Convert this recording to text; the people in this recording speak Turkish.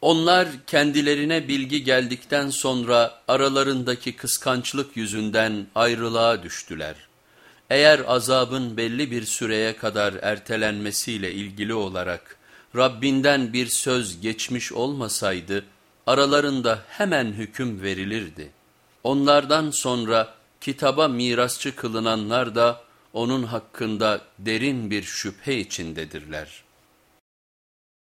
Onlar kendilerine bilgi geldikten sonra aralarındaki kıskançlık yüzünden ayrılığa düştüler. Eğer azabın belli bir süreye kadar ertelenmesiyle ilgili olarak Rabbinden bir söz geçmiş olmasaydı aralarında hemen hüküm verilirdi. Onlardan sonra kitaba mirasçı kılınanlar da onun hakkında derin bir şüphe içindedirler.''